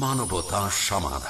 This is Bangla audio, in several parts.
মানবতা সমাধান।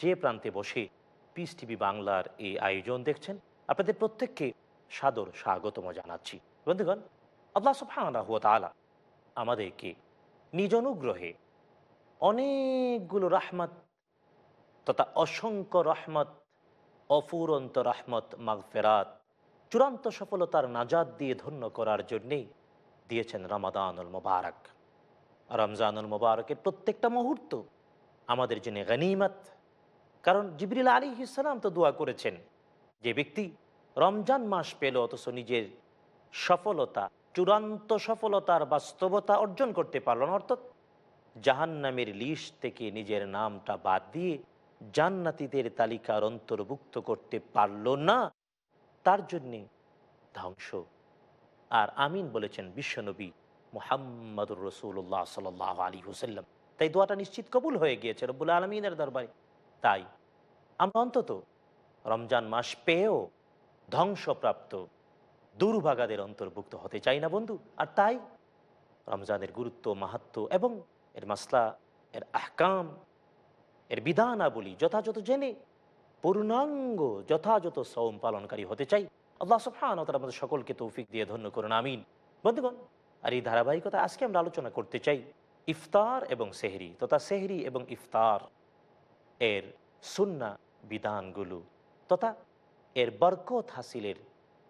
যে প্রান্তে বসে পিস টিভি বাংলার এই আয়োজন দেখছেন, আপনাদের প্রত্যেককে সাদর স্বাগতম জানাচ্ছি। বন্ধুগণ, আল্লাহ সুবহানাহু ওয়া তাআলা আমাদেরকে নিজ অনুগ্রহে অনেকগুলো রাহমত তথা অসংখ্য রহমত, অফুরন্ত রহমত, মাগফেরাত, চূড়ান্ত সফলতার নাজাদ দিয়ে ধন্য করার জন্যেই দিয়েছেন রমাদানুল মোবারক। রমজানুল মোবারকের প্রত্যেকটা মুহূর্ত আমাদের জন্য গনিমত কারণ জিবরিল আলী ইসলাম তো দোয়া করেছেন যে ব্যক্তি রমজান মাস পেল অথচ নিজের সফলতা, চূড়ান্ত সফলতার বাস্তবতা অর্জন করতে পারল না। অর্থাৎ জাহান্নামের লিস্ট থেকে নিজের নামটা বাদ দিয়ে জান্নাতিদের তালিকার অন্তর্ভুক্ত করতে পারল না, তার জন্যে ধ্বংস। আর আমিন বলেছেন বিশ্বনবী মোহাম্মদুর রসুল্লাহ সাল আলী হুসাল্লাম তাই দোয়াটা নিশ্চিত কবুল হয়ে গিয়েছে রব্বুল আলমিনের দরবারে। তাই আমরা অন্তত রমজান মাস পেয়েও ধ্বংসপ্রাপ্ত দুর্ভাগাদের অন্তর্ভুক্ত হতে চাই না বন্ধু। আর তাই রমজানের গুরুত্ব, মাহাত্ম এবং এর মাসলা, এর আহকাম, এর বিধানাবলী যথাযথ জেনে, পূর্ণাঙ্গ, যথাযথ সৌম পালনকারী হতে চাই। আল্লাহ সুফান তারা আমাদের সকলকে তৌফিক দিয়ে ধন্য করুন, আমিন। বন্ধুগণ, আর এই ধারাবাহিকতা আজকে আমরা আলোচনা করতে চাই ইফতার এবং সেহরি। তথা সেহরি এবং ইফতার এর সুন্না বিধানগুলো, তথা এর বরকত হাসিলের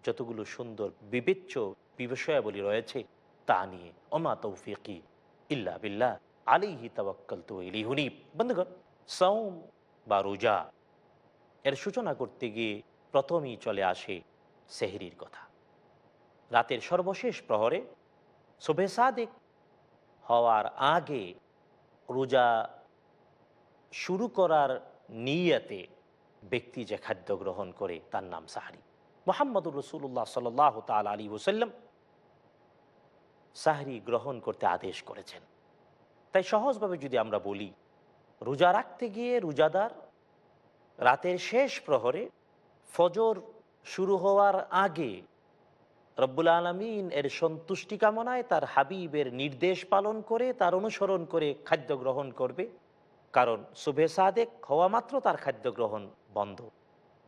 যতগুলো সুন্দর বিবেচ্য বিষয়াবলী রয়েছে, তা নিয়ে অমা তৌফিকি ইল্লা বিল্লাহ। আলিহি তবক্কল তো ইলিহুনি বন্ধুগণ সৌম বা রোজা এর সূচনা করতে গিয়ে প্রথমেই চলে আসে সেহরির কথা। রাতের সর্বশেষ প্রহরে শোভে সাদেক হওয়ার আগে রোজা শুরু করার নিয়াতে ব্যক্তি যে খাদ্য গ্রহণ করে তার নাম সাহারি। মোহাম্মদুর রসুল্লাহ সাল তাল আলী হুসাল্লাম সাহারি গ্রহণ করতে আদেশ করেছেন। তাই সহজভাবে যদি আমরা বলি, রোজা রাখতে গিয়ে রোজাদার রাতের শেষ প্রহরে ফজর শুরু হওয়ার আগে রব্বুল আলমিন এর সন্তুষ্টি কামনায় তার হাবিবের নির্দেশ পালন করে, তার অনুসরণ করে খাদ্য গ্রহণ করবে। কারণ শুভে সাদেক হওয়া মাত্র তার খাদ্য গ্রহণ বন্ধ,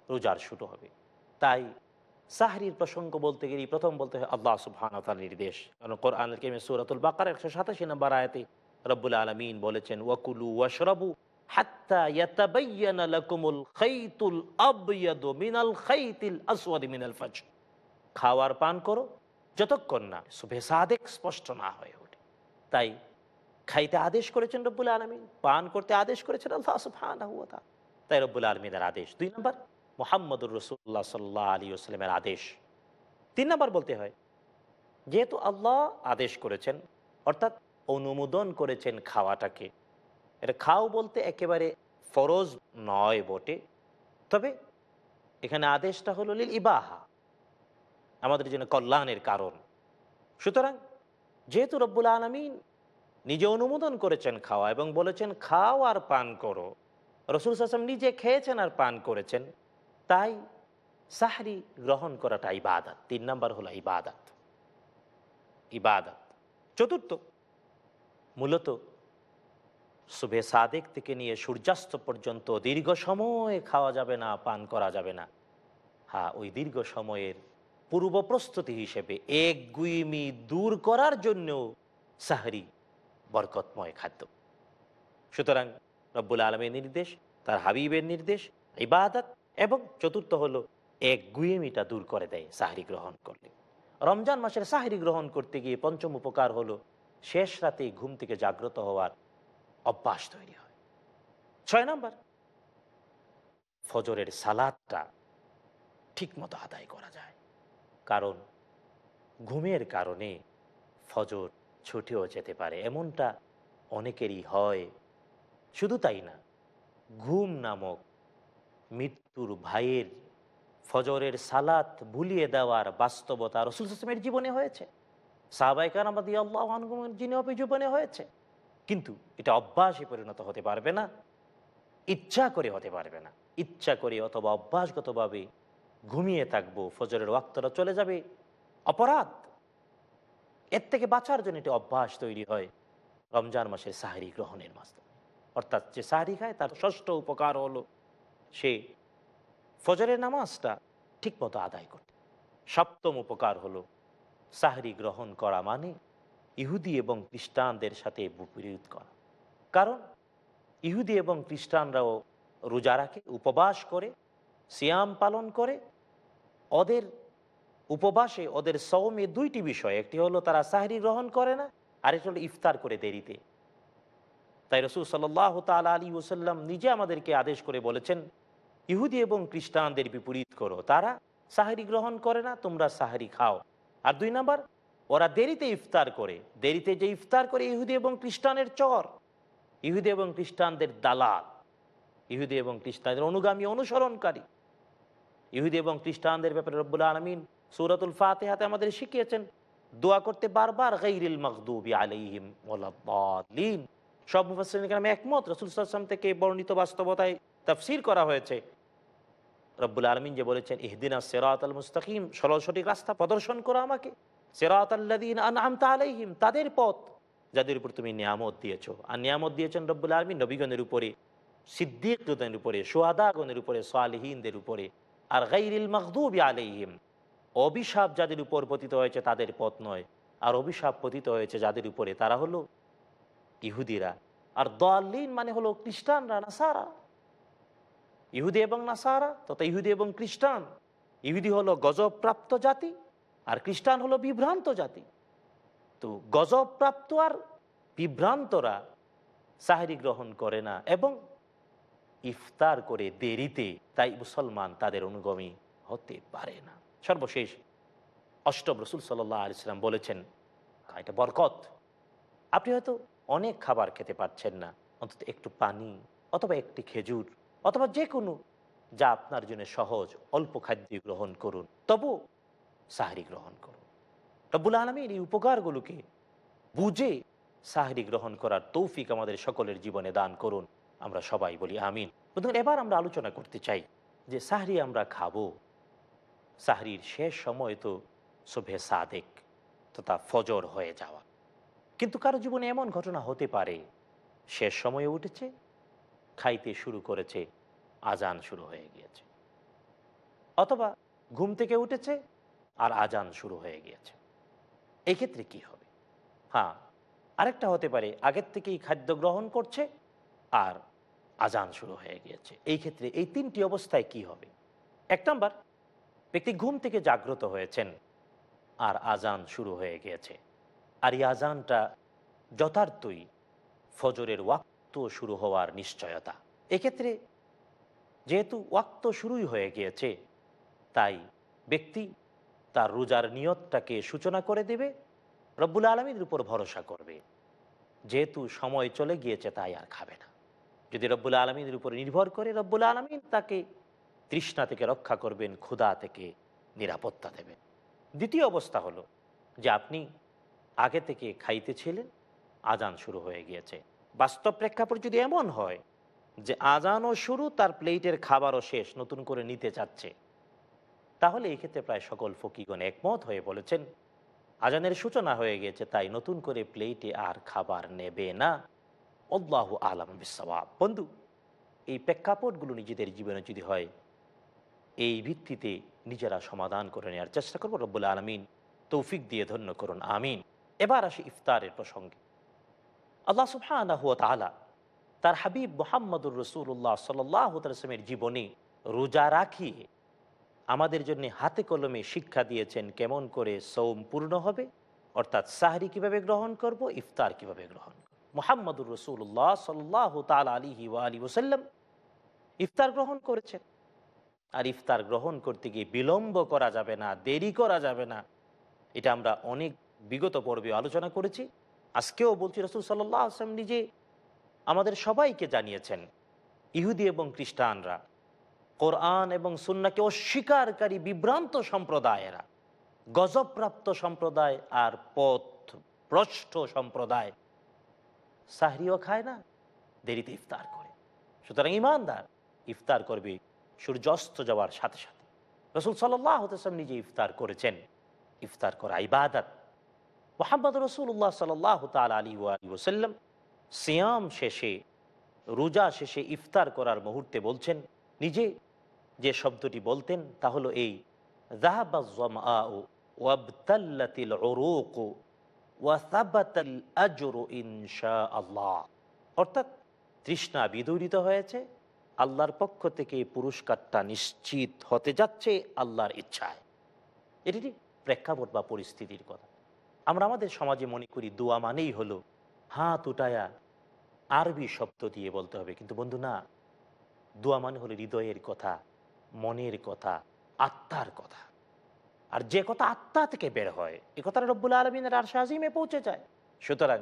রোজার শুরু হবে। তাই সাহরির প্রসঙ্গ বলতে গেলে, প্রথম বলতে হয় আল্লাহ সুবহান তার নির্দেশ। কারণ কোরআন সুরাতুল বাকার একশো সাতাশি নম্বর আয়াতে রব্বুল আলমিন বলেছেন, ওয়াকুলু ওয়াশরাবু খাওয়ার পান করো, যতক্ষণ না শুভে সাদেক স্পষ্ট না হয়ে ওঠে। তাই খাইতে আদেশ করেছেন রব্বুল আলমিন, পান করতে আদেশ করেছেন আল্লাহ তাআলা। তাই রব্বুল আলমিনের আদেশ। দুই নম্বর, মোহাম্মদুর রসুল্লাহ সাল্লাহ আলী আসলামের আদেশ। তিন নম্বর বলতে হয়, যেহেতু আল্লাহ আদেশ করেছেন, অর্থাৎ অনুমোদন করেছেন খাওয়াটাকে, এটা খাও বলতে একেবারে ফরজ নয় বটে। তবে এখানে আদেশটা হলো লিল ইবাহা, আমাদের জন্য কল্যাণের কারণ। সুতরাং যেহেতু রব্বুল আলমিন নিজে অনুমোদন করেছেন খাওয়া এবং বলেছেন, খাও আর পান করো। রসুল হাসাম নিজে খেয়েছেন আর পান করেছেন। তাই সাহরি গ্রহণ করাটা ইবাদাত। তিন নাম্বার হলো ইবাদাত। ইবাদাত। চতুর্থ, মূলত শুভে সাদেক থেকে নিয়ে সূর্যাস্ত পর্যন্ত দীর্ঘ সময় খাওয়া যাবে না, পান করা যাবে না। হ্যাঁ ওই দীর্ঘ সময়ের পূর্ব প্রস্তুতি হিসেবে এক গুইমি দূর করার জন্য সাহারি বরকতময় খাদ্য। সুতরাং রব্বুল আলমের নির্দেশ, তার হাবিবের নির্দেশ, ইবাদত এবং চতুর্থ হলো এক গুয়েমিটা দূর করে দেয় সাহারি গ্রহণ করলে রমজান মাসের সাহারি গ্রহণ করতে গিয়ে পঞ্চম উপকার হলো শেষ রাতে ঘুম থেকে জাগ্রত হওয়ার অভ্যাস তৈরি হয়। ছয় নম্বর, ফজরের সালাদটা ঠিকমতো আদায় করা যায়। কারণ ঘুমের কারণে ফজর ছুটেও যেতে পারে, এমনটা অনেকেরই হয় শুধু তাই না, ঘুম নামক মৃত্যুর ভাইয়ের ফজরের সালাত ভুলিয়ে দেওয়ার বাস্তবতা রসুল হাসমের জীবনে হয়েছে। সাহবাইকার আমাদের আল্লাহ আনগুমের জীবনে হয়েছে। কিন্তু এটা অভ্যাসে পরিণত হতে পারবে না, ইচ্ছা করে হতে পারবে না। ইচ্ছা করে অথবা অভ্যাসগতভাবে ঘুমিয়ে থাকব, ফজরের ওয়াক্তরা চলে যাবে। অপরাধ! এর থেকে বাঁচার জন্য এটি অভ্যাস তৈরি হয় রমজান মাসের সাহারি গ্রহণের মাধ্যমে। অর্থাৎ যে সাহারি খায় তার ষষ্ঠ উপকার হলো সে ফজরের নামাজটা ঠিকমতো আদায় করতে। সপ্তম উপকার হলো সাহারি গ্রহণ করা মানে ইহুদি এবং খ্রিস্টানদের সাথে বিপরীত করা। কারণ ইহুদি এবং খ্রিস্টানরাও রোজা রাখে, উপবাস করে, সিয়াম পালন করে। ওদের উপবাসে ওদের সৌমে দুইটি বিষয়, একটি হলো তারা সাহরি গ্রহণ করে না, আরেকটি হলো ইফতার করে দেরিতে। তাই রসুল সাল্লাহ তাল আলী ওসাল্লাম নিজে আমাদেরকে আদেশ করে বলেছেন, ইহুদি এবং খ্রিস্টানদের বিপরীত করো। তারা সাহারি গ্রহণ করে না, তোমরা সাহারি খাও। আর দুই নাম্বার, ওরা দেরিতে ইফতার করে। দেরিতে যে ইফতার করে ইহুদি এবং খ্রিস্টানের চর। ইহুদি এবং খ্রিস্টানদের দালাল। ইহুদি এবং খ্রিস্টানদের অনুগামী, অনুসরণকারী। ইহুদি এবং খ্রিস্টানদের ব্যাপারে রব্বুল আলমিন সুরাতুল ফাতেহাতে আমাদের শিখিয়েছেন, দোয়া করতে বারবার গৈরিল মকদুবি আলাইহিম সব মুফাসসিরিন কেরাম একমত, রসুল সাল্লাম থেকে বর্ণিত বাস্তবতায় তাফসির করা হয়েছে। রব্বুল আলমিন যে বলেছেন, ইহদিনা সেরাত আল মুস্তাকিম সরল সঠিক রাস্তা প্রদর্শন করো আমাকে। সেরাত আল্লাদিন আনআমতা আলাইহিম, তাদের পথ যাদের উপর তুমি নিয়ামত দিয়েছ। আর নিয়ামত দিয়েছেন রব্বুল আলমিন নবীগণের উপরে সিদ্দিকদের উপরে সোয়াদাগণের উপরে, সালেহীনদের উপরে। আর গাইরিল মখদুবি আলাইহিম, অভিশাপ যাদের উপর পতিত হয়েছে তাদের পথ নয়। আর অভিশাপ পতিত হয়েছে যাদের উপরে তারা হলো ইহুদিরা। আর দলিন মানে হলো খ্রিস্টানরা, নাসারা। ইহুদি এবং নাসারা, তথা ইহুদি এবং খ্রিস্টান। ইহুদি হলো গজবপ্রাপ্ত জাতি, আর খ্রিস্টান হলো বিভ্রান্ত জাতি। তো গজবপ্রাপ্ত আর বিভ্রান্তরা সাহারি গ্রহণ করে না এবং ইফতার করে দেরিতে, তাই মুসলমান তাদের অনুগমী হতে পারে না। সর্বশেষ অষ্টম রসুল সাল্লাহ আলিয়াল্লাম বলেছেন, এটা বরকত। আপনি হয়তো অনেক খাবার খেতে পারছেন না। অন্তত একটু পানি অথবা একটি খেজুর অথবা যে কোনো যা আপনার জন্য সহজ অল্প খাদ্য গ্রহণ করুন। তবু সাহারি গ্রহণ করুন। রব্বুল আলমীর এই উপকারগুলোকে বুঝে সাহারি গ্রহণ করার তৌফিক আমাদের সকলের জীবনে দান করুন। আমরা সবাই বলি আমিন। বন্ধুগণ, এবার আমরা আলোচনা করতে চাই যে সাহরি আমরা খাব। সাহরির শেষ সময় তো শোভে সাদেক তথা ফজর হয়ে যাওয়া। কিন্তু কারও জীবনে এমন ঘটনা হতে পারে। শেষ সময়ে উঠেছে, খাইতে শুরু করেছে, আজান শুরু হয়ে গিয়েছে। অথবা ঘুম থেকে উঠেছে আর আজান শুরু হয়ে গিয়েছে। এক্ষেত্রে কি হবে? হ্যাঁ আরেকটা হতে পারে, আগের থেকেই খাদ্য গ্রহণ করছে আর আজান শুরু হয়ে গিয়েছে। এই ক্ষেত্রে এই তিনটি অবস্থায় কি হবে? এক নম্বর, ব্যক্তি ঘুম থেকে জাগ্রত হয়েছেন আর আজান শুরু হয়ে গিয়েছে। আর এই আজানটা যথার্থই ফজরের ওয়াক্ত শুরু হওয়ার নিশ্চয়তা। এক্ষেত্রে যেহেতু ওয়াক্ত শুরুই হয়ে গিয়েছে, তাই ব্যক্তি তার রোজার নিয়তটাকে সূচনা করে দেবে, রব্বুল আলমীর উপর ভরসা করবে। যেহেতু সময় চলে গিয়েছে, তাই আর খাবে না। যদি রব্বুল আলমিনের উপর নির্ভর করে, রব্বুল আলমিন তাকে তৃষ্ণা থেকে রক্ষা করবেন, ক্ষুধা থেকে নিরাপত্তা দেবেন। দ্বিতীয় অবস্থা হলো যে আপনি আগে থেকে খাইতেছিলেন, আজান শুরু হয়ে গিয়েছে। বাস্তব প্রেক্ষাপট যদি এমন হয় যে আজানও শুরু, তার প্লেটের খাবারও শেষ, নতুন করে নিতে চাচ্ছে, তাহলে এই ক্ষেত্রে প্রায় সকল ফকিগণ একমত হয়ে বলেছেন, আজানের সূচনা হয়ে গিয়েছে, তাই নতুন করে প্লেটে আর খাবার নেবে না। অল্লাহ আলম বিসবাব বন্ধু, এই প্রেক্ষাপটগুলো নিজেদের জীবনে যদি হয়, এই ভিত্তিতে নিজেরা সমাধান করে নেওয়ার চেষ্টা করব। রব্বুল আলমিন তৌফিক দিয়ে ধন্য করুন। আমিন। এবার আসি ইফতারের প্রসঙ্গে। আল্লাহ সুবহানাহু তাআলা তার হাবিব মোহাম্মদুর রসুল্লাহ সাল্লামের জীবনে রোজা রাখিয়ে আমাদের জন্য হাতে কলমে শিক্ষা দিয়েছেন কেমন করে সৌম পূর্ণ হবে, অর্থাৎ সাহরি কীভাবে গ্রহণ করব, ইফতার কীভাবে গ্রহণ মোহাম্মদুর রসুল্লাহ সাল্লাহ তাল আলিহি আলী ওসাল্লাম ইফতার গ্রহণ করেছেন। আর ইফতার গ্রহণ করতে গিয়ে বিলম্ব করা যাবে না, দেরি করা যাবে না। এটা আমরা অনেক বিগত পর্বে আলোচনা করেছি। আজকেও বলছি রসুল সাল্লাহ আসলাম নিজে আমাদের সবাইকে জানিয়েছেন, ইহুদি এবং খ্রিস্টানরা, কোরআন এবং সুন্নাকে অস্বীকারী বিভ্রান্ত সম্প্রদায়েরা, গজবপ্রাপ্ত সম্প্রদায় আর পথ ভ্রষ্ট সম্প্রদায় সাহরিও খায় না, দেরিতে ইফতার করে। সুতরাং ইমানদার ইফতার করবে সূর্যাস্ত যাওয়ার সাথে সাথে। রসুল সাল্লাম নিজে ইফতার করেছেন। ইফতার করা ইবাদত। মোহাম্মদ রসুল্লাহ সাল্লাহ তাল আলী ওসাল্লাম সিয়াম শেষে, রোজা শেষে ইফতার করার মুহূর্তে বলছেন, নিজে যে শব্দটি বলতেন তা হলো এই অর্থাৎ তৃষ্ণা বিদূরিত হয়েছে, আল্লাহর পক্ষ থেকে পুরস্কারটা নিশ্চিত হতে যাচ্ছে আল্লাহর ইচ্ছায়। এটি প্রেক্ষাপট বা পরিস্থিতির কথা। আমরা আমাদের সমাজে মনে করি দোয়া মানেই হলো হাত উঠায়া আরবি শব্দ দিয়ে বলতে হবে। কিন্তু বন্ধু, না। দোয়া মানে হলো হৃদয়ের কথা, মনের কথা, আত্মার কথা। আর যে কথা আত্মা থেকে বের হয়, এ কথাটা রব্বুল আলমিনের আর শাহিমে পৌঁছে যায়। সুতরাং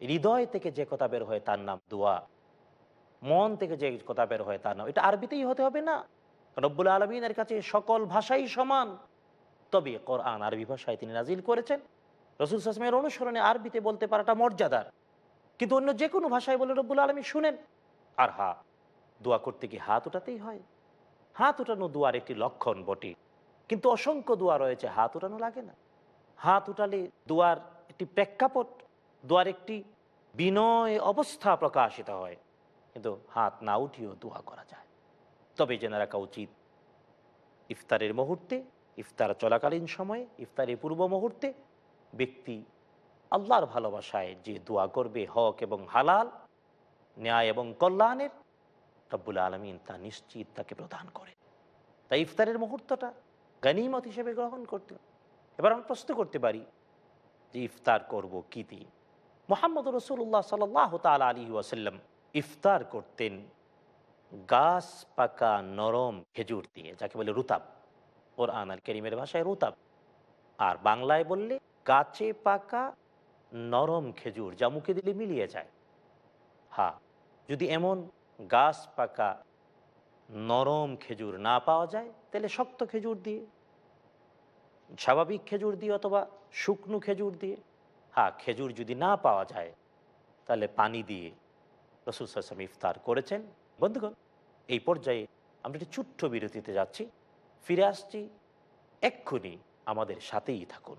হৃদয় থেকে যে কথা বের হয় তার নাম দোয়া। মন থেকে যে কথা বের হয় তার নাম এটা আরবিতেই হতে হবে, না। রব্বুল আলমিনের কাছে সকল ভাষাই সমান। তবে কোরআন আরবি ভাষায় তিনি নাজিল করেছেন। রসুল সাসমের অনুসরণে আরবিতে বলতে পারাটা মর্যাদার। কিন্তু অন্য যে কোনো ভাষায় বলে রব্বুল আলমী শুনেন। আর হা, দোয়া করতে গিয়ে হাত ওটাতেই হয়। হাত উঠানো দোয়ার একটি লক্ষণ বটে। কিন্তু অসংখ্য দোয়া রয়েছে, হাত উঠানো লাগে না। হাত উঠালে দোয়ার একটি প্রেক্ষাপট, দোয়ার একটি বিনয় অবস্থা প্রকাশিত হয়। কিন্তু হাত না উঠিয়েও দোয়া করা যায়। তবে জেনে রাখা উচিত, ইফতারের মুহূর্তে, ইফতার চলাকালীন সময়ে, ইফতারের পূর্ব মুহূর্তে ব্যক্তি আল্লাহর ভালোবাসায় যে দোয়া করবে হক এবং হালাল, ন্যায় এবং কল্যাণের রব্বুল আলমিন তা নিশ্চিত তাকে প্রদান করে। তাই ইফতারের মুহূর্তটা গানিমত হিসেবে গ্রহণ করতে এবার আমরা প্রশ্ন করতে পারি যে ইফতার করব কি দিয়ে? মোহাম্মদ রসুল্লাহ সাল তাল আলী ওয়াসাল্লাম ইফতার করতেন গাছ পাকা নরম খেজুর দিয়ে, যাকে বলে রুতাব। ওর আনার কেরিমের ভাষায় রুতাব। আর বাংলায় বললে গাছে পাকা নরম খেজুর যা মুখে দিলে মিলিয়ে যায়। হা, যদি এমন গাছ পাকা নরম খেজুর না পাওয়া যায়, তাহলে শক্ত খেজুর দিয়ে, স্বাভাবিক খেজুর দিয়ে অথবা শুকনো খেজুর দিয়ে হ্যাঁ খেজুর যদি না পাওয়া যায়, তাহলে পানি দিয়ে রসুল সাসম ইফতার করেছেন। বন্ধুগণ, এই পর্যায়ে আমরা একটি ছোট্ট বিরতিতে যাচ্ছি। ফিরে আসছি এক্ষুনি আমাদের সাথেই থাকুন।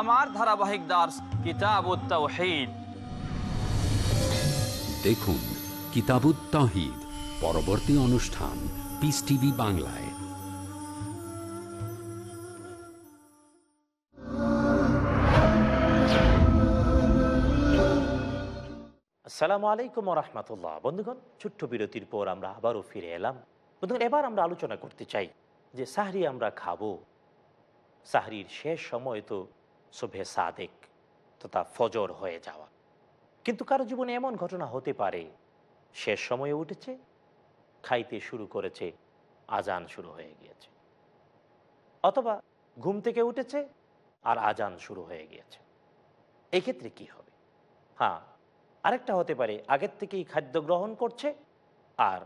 আমার ধারাবাহিক দাস কিতাবুত তাওহীদ। দেখুন কিতাবুত তাহিদ পরবর্তী অনুষ্ঠান পিস টিভি বাংলায়। আসসালামু আলাইকুম রহমতুল্লাহ। বন্ধুগণ ছোট্ট বিরতির পর আমরা আবারও ফিরে এলাম। বন্ধুগণ এবার আমরা আলোচনা করতে চাই যে সাহরি আমরা খাব। সাহরির শেষ সময় তো শোভে সাদেক তথা ফজর হয়ে যাওয়া। কিন্তু কারও জীবনে এমন ঘটনা হতে পারে শেষ সময়ে উঠেছে, খাইতে শুরু করেছে, আজান শুরু হয়ে গিয়েছে। অথবা ঘুম থেকে উঠেছে আর আজান শুরু হয়ে গিয়েছে। এক্ষেত্রে কি হবে? হ্যাঁ আরেকটা হতে পারে, আগের থেকেই খাদ্য গ্রহণ করছে আর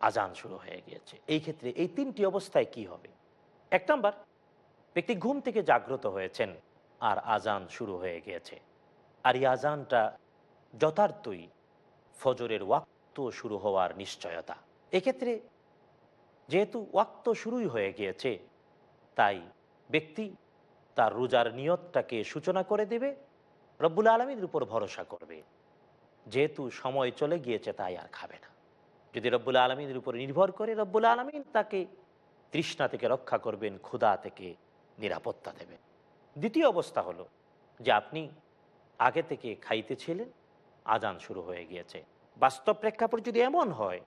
আজান শুরু হয়ে গিয়েছে। এই ক্ষেত্রে এই তিনটি অবস্থায় কি হবে? এক নম্বর, ব্যক্তি ঘুম থেকে জাগ্রত হয়েছেন। আর আজান শুরু হয়ে গিয়েছে। আর এই আজানটা যথার্থই ফজরের ওয়াক্ত শুরু হওয়ার নিশ্চয়তা। এক্ষেত্রে যেহেতু ওয়াক্ত শুরুই হয়ে গিয়েছে, তাই ব্যক্তি তার রোজার নিয়তটাকে সূচনা করে দেবে, রব্বুল আলমীর উপর ভরসা করবে। যেহেতু সময় চলে গিয়েছে, তাই আর খাবে না। যদি রব্বুল আলমিনের উপর নির্ভর করে, রব্বুল আলমিন তাকে তৃষ্ণা থেকে রক্ষা করবেন, ক্ষুধা থেকে নিরাপত্তা দেবেন। দ্বিতীয় অবস্থা হলো যে আপনি আগে থেকে খাইতেছিলেন আজান শুরু হয়ে গিয়েছে। বাস্তব প্রেক্ষাপট যদি এমন হয়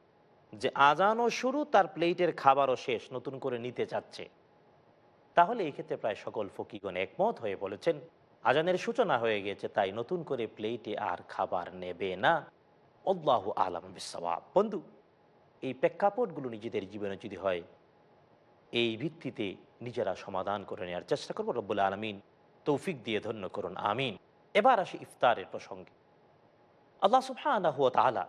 যে আজানও শুরু, তার প্লেটের খাবারও শেষ, নতুন করে নিতে চাচ্ছে, তাহলে এই ক্ষেত্রে প্রায় সকল ফকিগণ একমত হয়ে বলেছেন, আজানের সূচনা হয়ে গেছে তাই নতুন করে প্লেটে আর খাবার নেবে না। অল্লাহ আলম বিসবাব বন্ধু, এই প্রেক্ষাপটগুলো নিজেদের জীবনে যদি হয়, এই ভিত্তিতে নিজেরা সমাধান করে নেওয়ার চেষ্টা করব। রব্বুল আলমিন তৌফিক দিয়ে ধন্য করুন। আমিন। এবার আসি ইফতারের প্রসঙ্গে। আল্লাহ ওয়া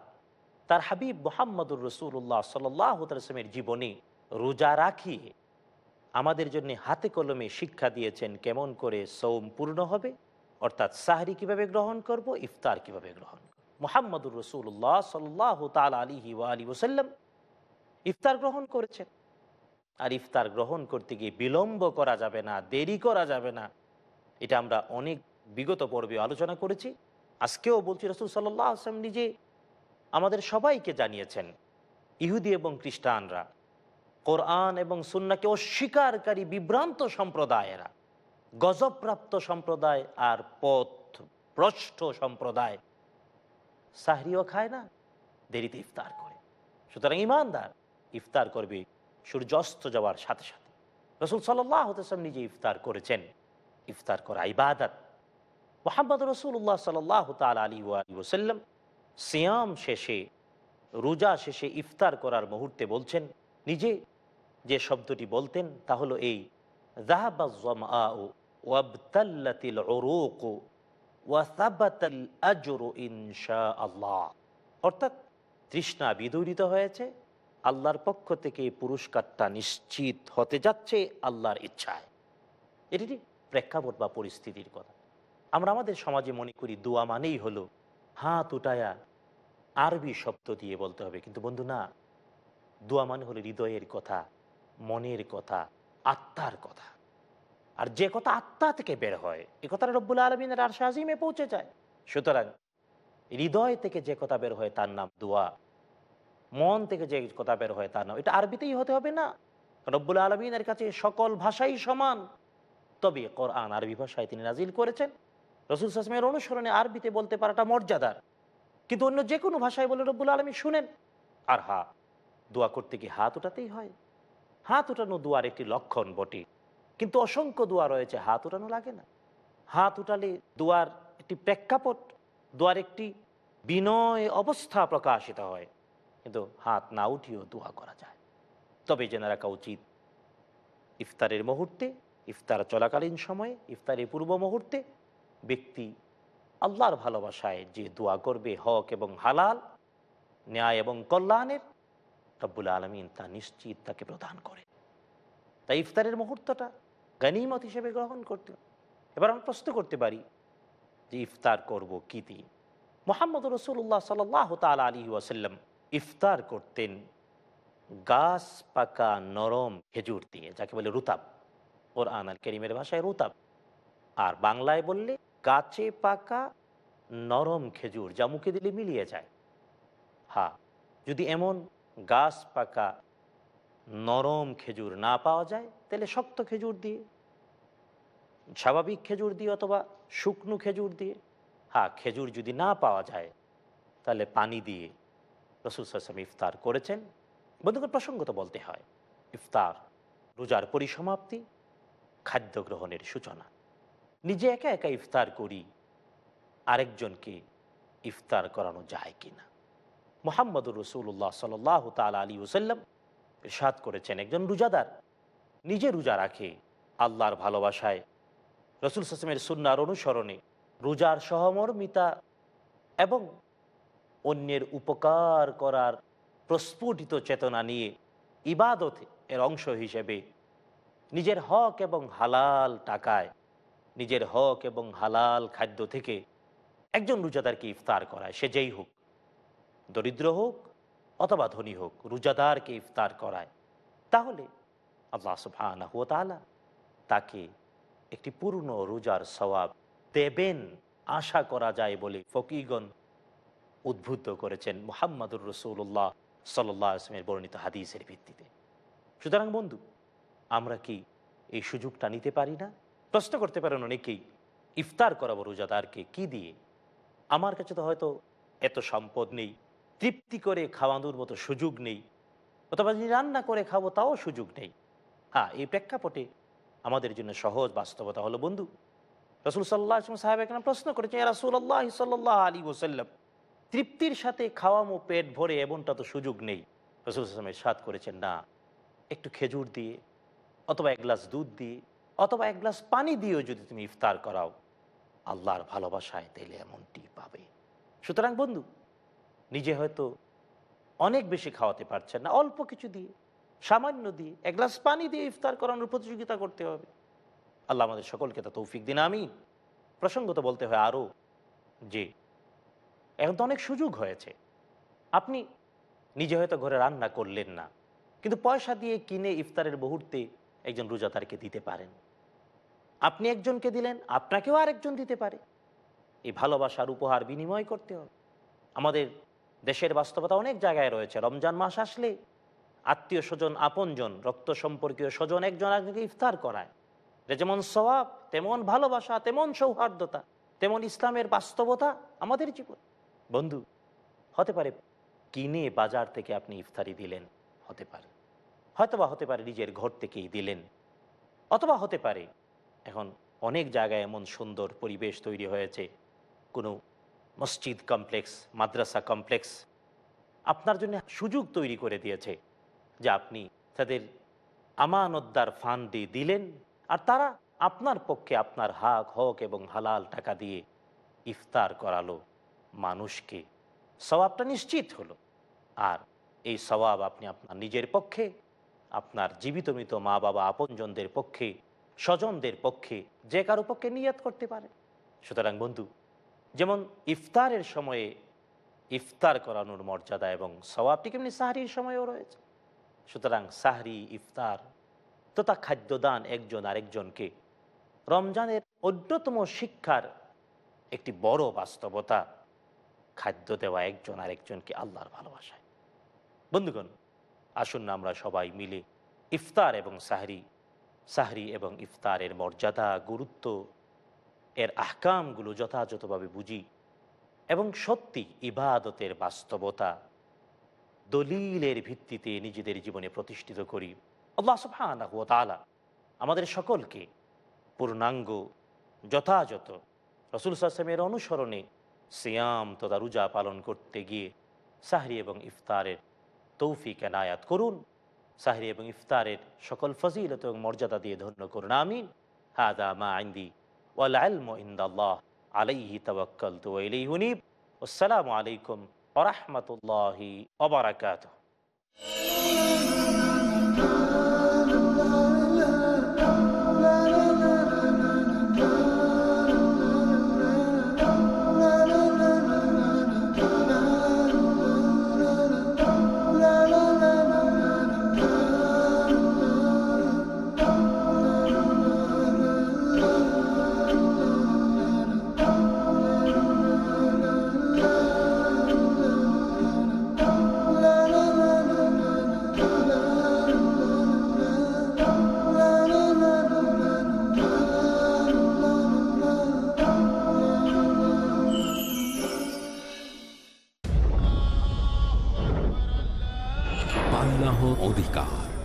তার হাবিব মোহাম্মদুর রসুল্লাহ সাল্লামের জীবনে রোজা রাখিয়ে আমাদের জন্য হাতে কলমে শিক্ষা দিয়েছেন কেমন করে সৌম পূর্ণ হবে, অর্থাৎ সাহরি কীভাবে গ্রহণ করব, ইফতার কীভাবে গ্রহণ মোহাম্মদুর রসুল্লাহ সাল্লাহ তাল আলিহি আলী ওসাল্লাম ইফতার গ্রহণ করেছেন। আর ইফতার গ্রহণ করতে গিয়ে বিলম্ব করা যাবে না, দেরি করা যাবে না। এটা আমরা অনেক বিগত পর্বে আলোচনা করেছি। আজকেও বলছি রসুল সাল্লাহ আসলাম নিজে আমাদের সবাইকে জানিয়েছেন, ইহুদি এবং খ্রিস্টানরা, কোরআন এবং সুন্নাকে অস্বীকারী বিভ্রান্ত সম্প্রদায়েরা, গজবপ্রাপ্ত সম্প্রদায় আর পথ ভ্রষ্ট সম্প্রদায়, সাহরিও খায় না, দেরিতে ইফতার করে। সুতরাং ইমানদার ইফতার করবে সূর্যাস্ত যাওয়ার সাথে সাথে রসুল সাল্লাম নিজে ইফতার করেছেন। ইফতার করা ইবাদত। মোহাম্মদ রসুল্লাহ সাল্লাহ তাল আলী ওসাল্লাম সিয়াম শেষে, রোজা শেষে ইফতার করার মুহূর্তে বলছেন, নিজে যে শব্দটি বলতেন তা হলো এই অর্থাৎ তৃষ্ণা বিদূরিত হয়েছে আল্লাহর পক্ষ থেকে পুরস্কারটা নিশ্চিত হতে যাচ্ছে আল্লাহর ইচ্ছায়। এটি প্রেক্ষাপট বা পরিস্থিতির কথা। আমরা আমাদের সমাজে মনে করি দোয়া মানেই হলো হাত উঠায়া আরবি শব্দ দিয়ে বলতে হবে। কিন্তু বন্ধু, না। দোয়া মানে হলো হৃদয়ের কথা, মনের কথা, আত্মার কথা। আর যে কথা আত্মা থেকে বের হয়, এ কথাটা রব্বুল আলমিনের আর শাহিমে পৌঁছে যায়। সুতরাং হৃদয় থেকে যে কথা বের হয় তার নাম দোয়া। মন থেকে যে কথা বের হয় তা নাম এটা আরবিতেই হতে হবে না। রব্বুল আলমিনের কাছে সকল ভাষাই সমান। তবে কোরআন আরবি ভাষায় তিনি নাজিল করেছেন। রসুল সাসমের অনুসরণে আরবিতে বলতে পারাটা মর্যাদার। কিন্তু অন্য যে কোনো ভাষায় বলে রব্বুল আলমী শুনেন। আর হা, দোয়া করতে গিয়ে হাত উঠাতেই হয়। হাত উঠানো দোয়ার একটি লক্ষণ বটে। কিন্তু অসংখ্য দোয়া রয়েছে, হাত উঠানো লাগে না। হাত উঠালে দোয়ার একটি প্রেক্ষাপট, দোয়ার একটি বিনয় অবস্থা প্রকাশিত হয়। কিন্তু হাত না উঠিয়েও দোয়া করা যায়। তবে জেনে রাখা উচিত, ইফতারের মুহূর্তে, ইফতার চলাকালীন সময়ে, ইফতারের পূর্ব মুহূর্তে ব্যক্তি আল্লাহর ভালোবাসায় যে দোয়া করবে হক এবং হালাল, ন্যায় এবং কল্যাণের রব্বুল আলমিন তা নিশ্চিত তাকে প্রদান করে। তাই ইফতারের মুহূর্তটা গানিমত হিসেবে গ্রহণ করতে, এবার আমরা প্রশ্ন করতে পারি যে ইফতার করব কি দিন মোহাম্মদ রসুল্লাহ সাল্লাহ তাল আলী ওয়াসাল্লাম ইফতার করতেন গাছ পাকা নরম খেজুর দিয়ে, যাকে বলে রুতাব। ওর আনার কেরিমের ভাষায় রুতাব। আর বাংলায় বললে গাছে পাকা নরম খেজুর, যা মুখে দিলে মিলিয়ে যায়। হ্যাঁ যদি এমন গাছ পাকা নরম খেজুর না পাওয়া যায়, তাহলে শক্ত খেজুর দিয়ে, স্বাভাবিক খেজুর দিয়ে অথবা শুকনো খেজুর দিয়ে হ্যাঁ খেজুর যদি না পাওয়া যায়, তাহলে পানি দিয়ে রসুল সাসম ইফতার করেছেন। বন্ধুকে প্রসঙ্গত বলতে হয়, ইফতার রোজার পরিসমাপ্তি, খাদ্য গ্রহণের সূচনা। নিজে একা একা ইফতার করি, আরেকজনকে ইফতার করানো যায় কিনা? মোহাম্মদুর রসুল্লাহ সাল তালা আলী ওসাল্লাম সাদ করেছেন একজন রোজাদার। নিজে রোজা রাখে, আল্লাহর ভালোবাসায়। রসুল সাসমের সুন্নার অনুসরণে রোজার সহমর্মিতা এবং অন্যের উপকার করার প্রস্ফুটিত চেতনা নিয়ে ইবাদত এর অংশ হিসেবে নিজের হক এবং হালাল টাকায়, নিজের হক এবং হালাল খাদ্য থেকে একজন রোজাদারকে ইফতার করায়, সে যেই হোক, দরিদ্র হোক অথবা ধনী হোক, রোজাদারকে ইফতার করায়। তাহলে আল্লাহ তাআলা তাকে একটি পূর্ণ রোজার সওয়াব দেবেন, আশা করা যায় বলে ফকিগণ উদ্বুদ্ধ করেছেন মোহাম্মদুর রসুল্লাহ সাল্লাহ আসলামের বর্ণিত হাদিসের ভিত্তিতে। সুতরাং বন্ধু, আমরা কি এই সুযোগটা নিতে পারি না? প্রশ্ন করতে পারেন অনেকেই, ইফতার করাবো রোজাদারকে কি দিয়ে? আমার কাছে তো হয়তো এত সম্পদ নেই, তৃপ্তি করে খাওয়ানোর মতো সুযোগ নেই, অথবা যদি রান্না করে খাব তাও সুযোগ নেই। হ্যাঁ এই প্রেক্ষাপটে আমাদের জন্য সহজ বাস্তবতা হলো বন্ধু, রসুল সাল্লাহ সাহেব এখানে প্রশ্ন করেছে রাসুল আল্লাহ সাল্লাহ আলী ওসাল্লাম তৃপ্তির সাথে খাওয়ামো পেট ভরে এমনটা তো সুযোগ নেই। রসুল সাদ করেছেন, না, একটু খেজুর দিয়ে অথবা এক গ্লাস দুধ দিয়ে অথবা এক গ্লাস পানি দিয়েও যদি তুমি ইফতার করাও, আল্লাহর ভালোবাসায় তেলে এমনটি পাবে। সুতরাং বন্ধু, নিজে হয়তো অনেক বেশি খাওয়াতে পারছেন না, অল্প কিছু দিয়ে, সামান্য দিয়ে, এক গ্লাস পানি দিয়ে ইফতার করানোর প্রতিযোগিতা করতে হবে। আল্লাহ আমাদের সকলকে তা তৌফিক দিন আমি প্রসঙ্গত বলতে হয় আরও যে এখন তো অনেক সুযোগ হয়েছে। আপনি নিজে হয়তো ঘরে রান্না করলেন না, কিন্তু পয়সা দিয়ে কিনে ইফতারের মুহূর্তে একজন রোজাদারকে দিতে পারেন। আপনি একজনকে দিলেন, আপনাকেও আরেকজন দিতে পারে। এই ভালোবাসার উপহার বিনিময় করতে হবে। আমাদের দেশের বাস্তবতা অনেক জায়গায় রয়েছে। রমজান মাস আসলে আত্মীয় স্বজন, আপনজন, রক্ত সম্পর্কীয় স্বজন একজন একজনকে ইফতার করায়। যেমন স্বভাব তেমন ভালোবাসা, তেমন সৌহার্দ্যতা, তেমন ইসলামের বাস্তবতা আমাদের জীবন। বন্ধু, হতে পারে কিনে বাজার থেকে আপনি ইফতারি দিলেন, হতে পারে। হয়তোবা হতে পারে নিজের ঘর থেকেই দিলেন। অথবা হতে পারে এখন অনেক জায়গায় এমন সুন্দর পরিবেশ তৈরি হয়েছে, কোনো মসজিদ কমপ্লেক্স, মাদ্রাসা কমপ্লেক্স আপনার জন্য সুযোগ তৈরি করে দিয়েছে, যে আপনি তাদের আমানতদার দিয়ে দিলেন আর তারা আপনার পক্ষে আপনার হাক, হক এবং হালাল টাকা দিয়ে ইফতার করালো। মানুষকে সবাবটা নিশ্চিত হলো। আর এই সবাব আপনি আপনার নিজের পক্ষে, আপনার জীবিত মৃত মা বাবা আপনজনদের পক্ষে, স্বজনদের পক্ষে যে কারও পক্ষে নিয়াত করতে পারে সুতরাং বন্ধু, যেমন ইফতারের সময়ে ইফতার করানোর মর্যাদা এবং সবাবটি কেমনি সাহারির সময়েও রয়েছে। সুতরাং সাহরি, ইফতার, তথা খাদ্যদান একজন আরেকজনকে রমজানের অন্যতম শিক্ষার একটি বড় বাস্তবতা খাদ্য দেওয়া একজন আরেকজনকে আল্লাহর ভালোবাসায়। বন্ধুগণ, আসুন আমরা সবাই মিলে ইফতার এবং সাহরি সাহরি এবং ইফতারের মর্যাদা, গুরুত্ব, এর আহকামগুলো যথাযথভাবে বুঝি এবং সত্যি ইবাদতের বাস্তবতা দলিলের ভিত্তিতে নিজেদের জীবনে প্রতিষ্ঠিত করি। আল্লাহ সুবহানাহু ওয়া তাআলা আমাদের সকলকে পূর্ণাঙ্গ, যথাযথ, রসুল সাসমের অনুসরণে সিয়াম তথা রোজা পালন করতে গিয়ে সাহরি এবং ইফতারের তৌফিক এনায়াত করুন। সাহরি এবং ইফতারের সকল ফজিলত এবং মর্যাদা দিয়ে ধন্য করুন। আমিন। হাদা মা আইন্দি ওয়াল আলম ইন্দাল্লাহ আলাইহি তাওয়াক্কালতু ওয়া ইলাইহি উনীব। আসসালামু আলাইকুম ওয়া রাহমাতুল্লাহি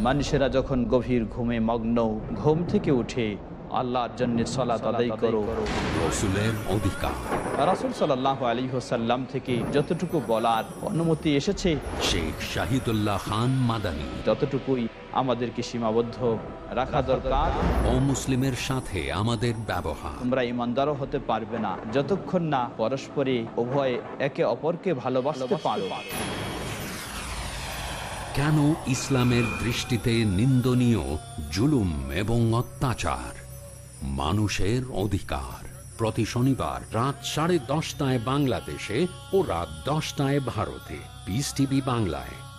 মানুষেরা যখন গভীর ঘুমে মগ্ন ঘুম থেকে উঠে আল্লাহর জন্য সলাত আদায় করো। রসুলের অধিকার। রাসুল সাল্লাহ আলী হোসাল্লাম থেকে যতটুকু বলার অনুমতি এসেছে শেখ শাহিদুল্লাহ খান মাদানী। ততটুকুই আমাদেরকে সীমাবদ্ধ রাখা দরকার অমুসলিমের সাথে আমাদের ব্যবহার। তোমরা ইমানদারও হতে পারবে না যতক্ষণ না পরস্পরে উভয়ে একে অপরকে ভালোবাসতে পারো। কেন ইসলামের দৃষ্টিতে নিন্দনীয়, জুলুম এবং অত্যাচার? মানুষের অধিকার। প্রতি শনিবার রাত সাড়ে দশটায় বাংলাদেশে ও রাত দশটায় ভারতে। পিস টিভি বাংলায়।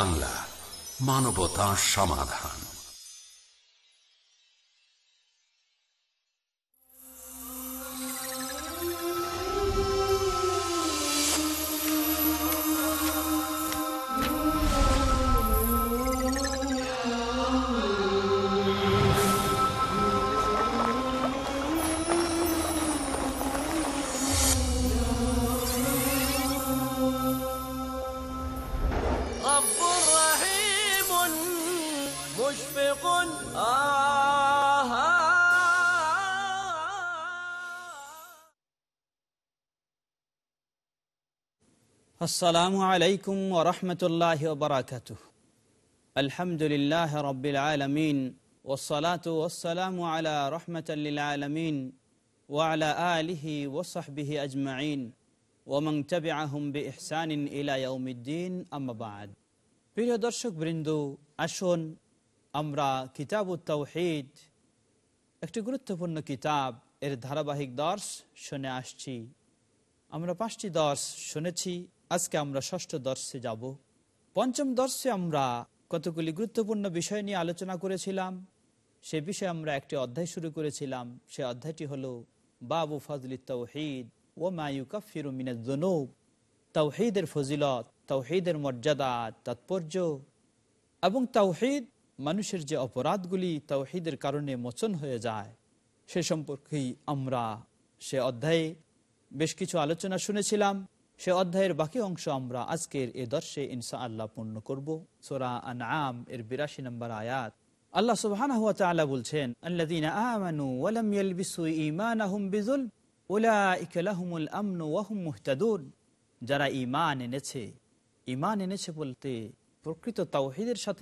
বাংলা মানবতা সমাধান। আসসালামু আলাইকুম ওরহমতুল্লাহ বারাকাত আলহামদুলিল্লাহ রবিল আলমিন ওসলাত ওসালাম আলা রহমতুল্লিল আলমিন ওয়ালা আলিহি ওসাহবিহি আজমাইন ওমং তবে আহম বে ইহসানিন ইলাউমিদ্দিন আম্মাবাদ প্রিয় দর্শক বৃন্দ আসুন আমরা কিতাব তৌহিদ, একটি গুরুত্বপূর্ণ কিতাব এর ধারাবাহিক দর্শ শুনে আসছি। আমরা পাঁচটি দর্শ শুনেছি। আজকে আমরা ষষ্ঠ দর্শে যাব। পঞ্চম দর্শে আমরা কতগুলি গুরুত্বপূর্ণ বিষয় নিয়ে আলোচনা করেছিলাম। সে বিষয়ে আমরা একটি অধ্যায় শুরু করেছিলাম। সে অধ্যায়টি হল বাবু ফজলি তৌহিদ ও মায়ুকাফির মিনাজনৌব তৌহিদের ফজিলত, তৌহিদের মর্যাদা, তাৎপর্য এবং তাওহিদ মানুষের যে অপরাধগুলি তাওহিদের কারণে মোচন হয়ে যায়, সে সম্পর্কেই আমরা সে অধ্যায়ে বেশ কিছু আলোচনা শুনেছিলাম। সে অধ্যায়ের বাকি অংশ আমরা আজকের এ দর্শে ইনসা আল্লাহ পূর্ণ করব। সোরা আনআম এর বিরাশি নম্বর আয়াত। আল্লাহ সুবাহ বলছেন যারা ঈমান এনেছে ঈমান এনেছে বলতে প্রকৃত তাওহীদের সাথে